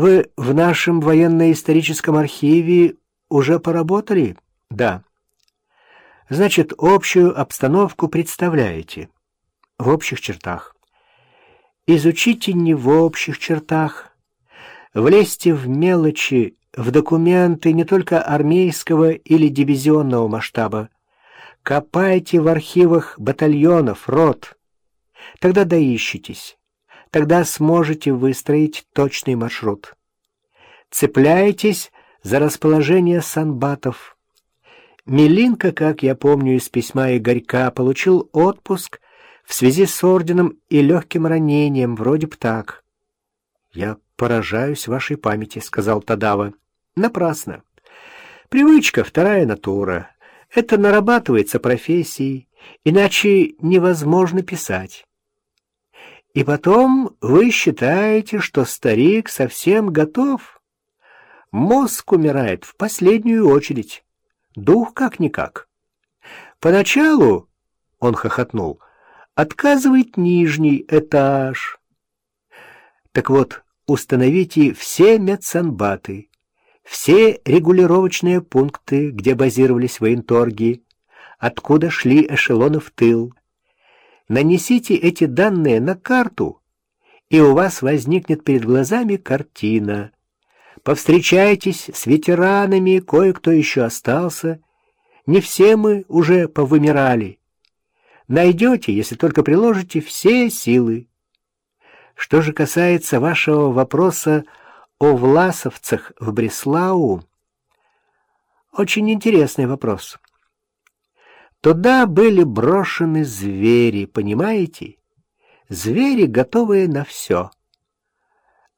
Вы в нашем военно-историческом архиве уже поработали? Да. Значит, общую обстановку представляете. В общих чертах. Изучите не в общих чертах. Влезьте в мелочи, в документы не только армейского или дивизионного масштаба. Копайте в архивах батальонов, рот. Тогда доищитесь. Тогда сможете выстроить точный маршрут. Цепляйтесь за расположение санбатов. Милинка, как я помню из письма Игорька, получил отпуск в связи с орденом и легким ранением, вроде б так. «Я поражаюсь вашей памяти», — сказал Тадава. «Напрасно. Привычка — вторая натура. Это нарабатывается профессией, иначе невозможно писать. И потом вы считаете, что старик совсем готов? Мозг умирает в последнюю очередь, дух как-никак. Поначалу, — он хохотнул, — отказывает нижний этаж. Так вот, установите все медсанбаты, все регулировочные пункты, где базировались военторги, откуда шли эшелоны в тыл, Нанесите эти данные на карту, и у вас возникнет перед глазами картина. Повстречайтесь с ветеранами, кое-кто еще остался. Не все мы уже повымирали. Найдете, если только приложите все силы. Что же касается вашего вопроса о власовцах в Бреслау, очень интересный вопрос. Туда были брошены звери, понимаете? Звери, готовые на все.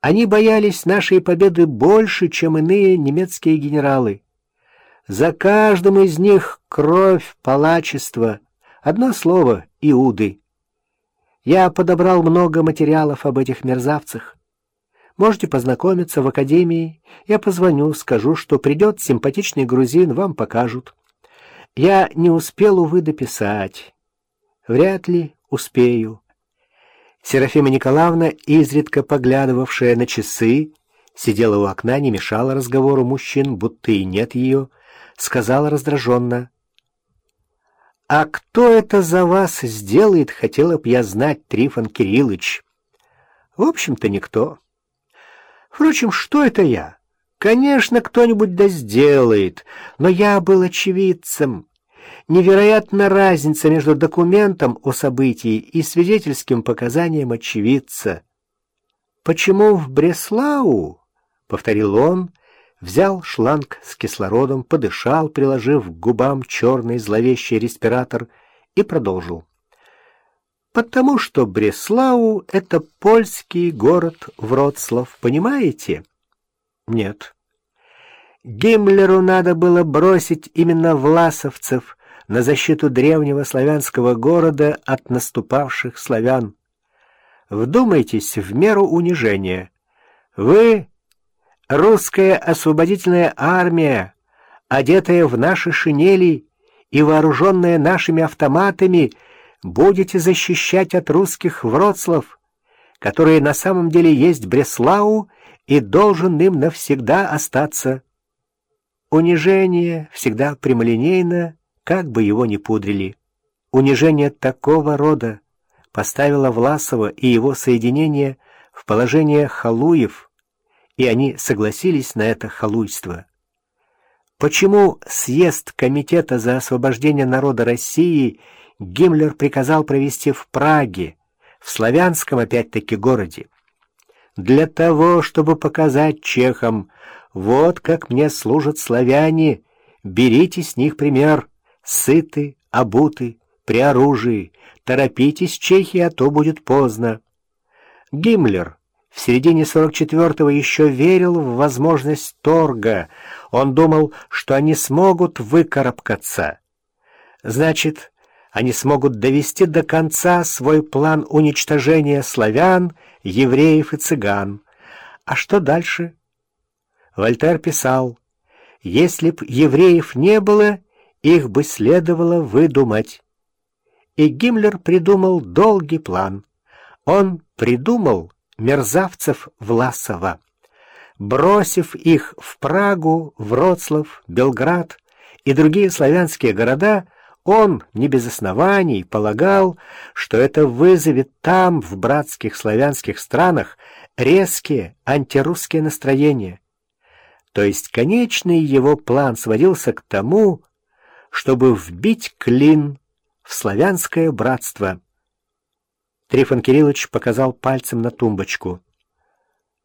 Они боялись нашей победы больше, чем иные немецкие генералы. За каждым из них кровь, палачество, одно слово — Иуды. Я подобрал много материалов об этих мерзавцах. Можете познакомиться в академии. Я позвоню, скажу, что придет симпатичный грузин, вам покажут. Я не успел, увы, дописать. Вряд ли успею. Серафима Николаевна, изредка поглядывавшая на часы, сидела у окна, не мешала разговору мужчин, будто и нет ее, сказала раздраженно. «А кто это за вас сделает, хотела б я знать, Трифон Кириллович?» «В общем-то, никто. Впрочем, что это я?» Конечно, кто-нибудь да сделает, но я был очевидцем. Невероятна разница между документом о событии и свидетельским показанием очевидца. «Почему в Бреслау?» — повторил он, взял шланг с кислородом, подышал, приложив к губам черный зловещий респиратор, и продолжил. «Потому что Бреслау — это польский город Вроцлав, понимаете?» Нет. Гиммлеру надо было бросить именно власовцев на защиту древнего славянского города от наступавших славян. Вдумайтесь в меру унижения. Вы, русская освободительная армия, одетая в наши шинели и вооруженная нашими автоматами, будете защищать от русских Вроцлав, которые на самом деле есть Бреслау и должен им навсегда остаться. Унижение всегда прямолинейно, как бы его ни пудрили. Унижение такого рода поставило Власова и его соединение в положение халуев, и они согласились на это халуйство. Почему съезд Комитета за освобождение народа России Гиммлер приказал провести в Праге, в славянском опять-таки городе? Для того, чтобы показать чехам, вот как мне служат славяне, берите с них пример, сыты, обуты, при оружии, торопитесь, чехи, а то будет поздно. Гиммлер в середине 44-го еще верил в возможность торга, он думал, что они смогут выкарабкаться. Значит, они смогут довести до конца свой план уничтожения славян евреев и цыган. А что дальше? Вольтер писал, если б евреев не было, их бы следовало выдумать. И Гиммлер придумал долгий план. Он придумал мерзавцев Власова. бросив их в Прагу, Вроцлав, Белград и другие славянские города, он, не без оснований, полагал, что это вызовет там, в братских славянских странах, резкие антирусские настроения. То есть конечный его план сводился к тому, чтобы вбить клин в славянское братство. Трифон Кириллович показал пальцем на тумбочку.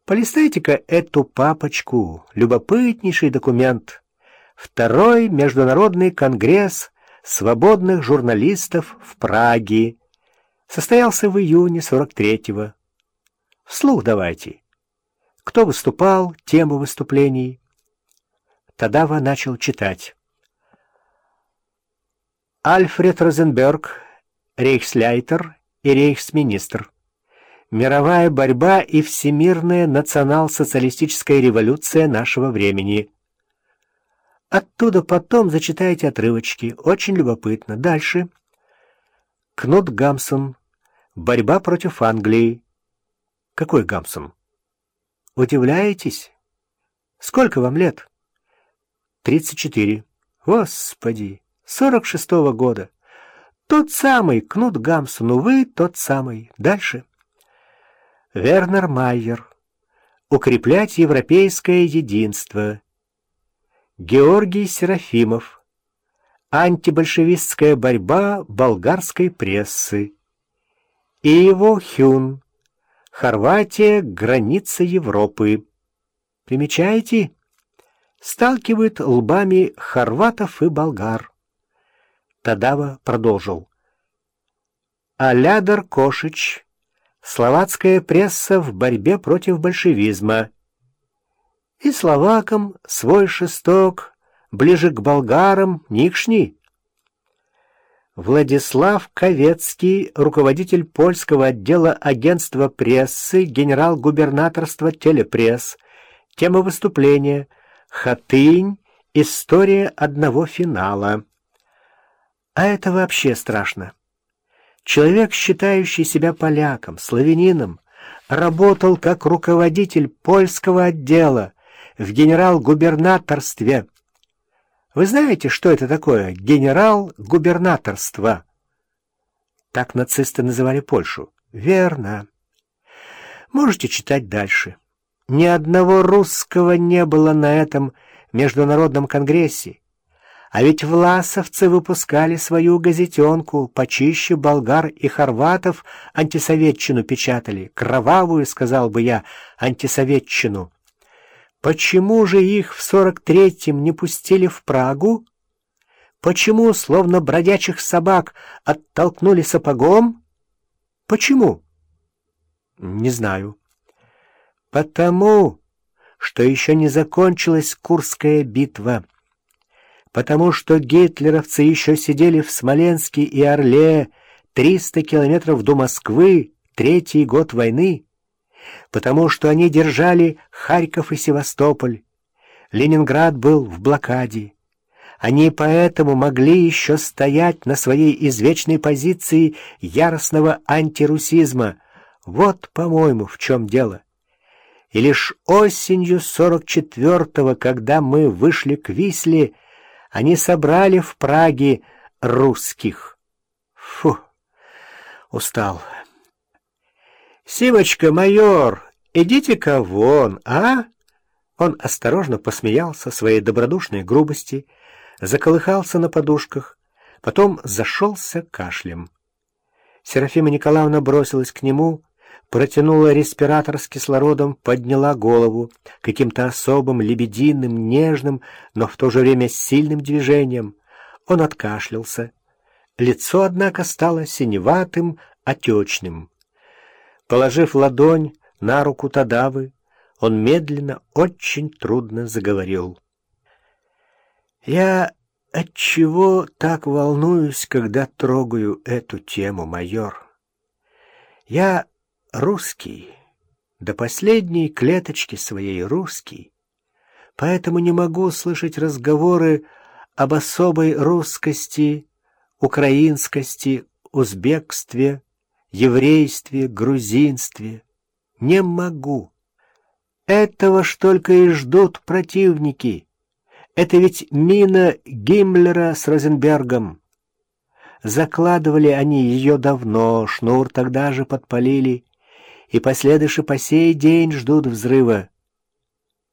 «Полистайте-ка эту папочку, любопытнейший документ. Второй международный конгресс свободных журналистов в Праге. Состоялся в июне 43-го. Вслух давайте. Кто выступал, тему выступлений. Тадава начал читать. Альфред Розенберг, рейхсляйтер и рейхсминистр. Мировая борьба и всемирная национал-социалистическая революция нашего времени. Оттуда потом зачитайте отрывочки. Очень любопытно. Дальше. Кнут Гамсон. Борьба против Англии. Какой Гамсон? Удивляетесь? Сколько вам лет? Тридцать четыре. Господи, сорок шестого года. Тот самый Кнут Гамсон, увы, тот самый. Дальше. Вернер Майер. Укреплять европейское единство. Георгий Серафимов. Антибольшевистская борьба болгарской прессы. Иво Хюн. Хорватия — граница Европы. Примечаете? Сталкивают лбами хорватов и болгар. Тадава продолжил. Алядар Кошич. Словацкая пресса в борьбе против большевизма и словакам свой шесток, ближе к болгарам никшни. Владислав Ковецкий, руководитель польского отдела агентства прессы, генерал-губернаторства Телепресс. Тема выступления «Хатынь. История одного финала». А это вообще страшно. Человек, считающий себя поляком, славянином, работал как руководитель польского отдела, в генерал-губернаторстве. Вы знаете, что это такое генерал-губернаторство? Так нацисты называли Польшу. Верно. Можете читать дальше. Ни одного русского не было на этом международном конгрессе. А ведь власовцы выпускали свою газетенку, почище болгар и хорватов антисоветчину печатали. Кровавую, сказал бы я, антисоветчину. Почему же их в сорок третьем не пустили в Прагу? Почему, словно бродячих собак, оттолкнули сапогом? Почему? Не знаю. Потому, что еще не закончилась Курская битва. Потому что гитлеровцы еще сидели в Смоленске и Орле триста километров до Москвы, третий год войны потому что они держали Харьков и Севастополь. Ленинград был в блокаде. Они поэтому могли еще стоять на своей извечной позиции яростного антирусизма. Вот, по-моему, в чем дело. И лишь осенью 44-го, когда мы вышли к Висле, они собрали в Праге русских. Фу, устал. «Симочка, майор, идите-ка вон, а?» Он осторожно посмеялся своей добродушной грубости, заколыхался на подушках, потом зашелся кашлем. Серафима Николаевна бросилась к нему, протянула респиратор с кислородом, подняла голову каким-то особым, лебединым, нежным, но в то же время сильным движением. Он откашлялся. Лицо, однако, стало синеватым, отечным. Положив ладонь на руку Тадавы, он медленно, очень трудно заговорил. «Я отчего так волнуюсь, когда трогаю эту тему, майор? Я русский, до последней клеточки своей русский, поэтому не могу слышать разговоры об особой русскости, украинскости, узбекстве, еврействе, грузинстве. Не могу. Этого ж только и ждут противники. Это ведь мина Гиммлера с Розенбергом. Закладывали они ее давно, шнур тогда же подпалили, и последующие по сей день ждут взрыва.